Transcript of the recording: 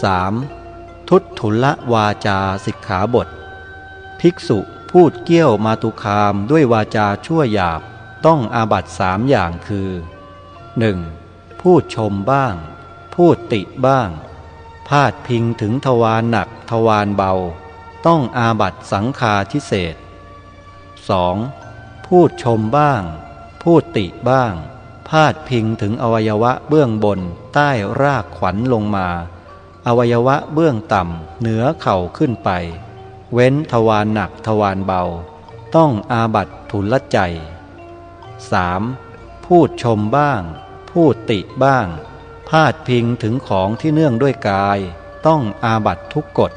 3. ทุตทุละวาจาสิกขาบท ภิกษุพูดเกี้ยวมาตุคามด้วยวาจาชั่วหยาบต้องอาบัตสามอย่างคือ 1. พูดชมบ้าง พูดติบ้าง พาดพิงถึงทวารหนักทวารเบา ต้องอาบัตสังคาทิเศษ 2. พูดชมบ้าง พูดติบ้าง พาดพิงถึงอวัยวะเบื้องบนใต้รากขวัญลงมา อวัยวะเบื้องต่ำเหนือเข่าขึ้นไป เว้นทวารหนักทวารเบา ต้องอาบัตทุลใจ 3. พูดชมบ้าง พูดติบ้าง พาดพิงถึงของที่เนื่องด้วยกาย ต้องอาบัตทุกกฎ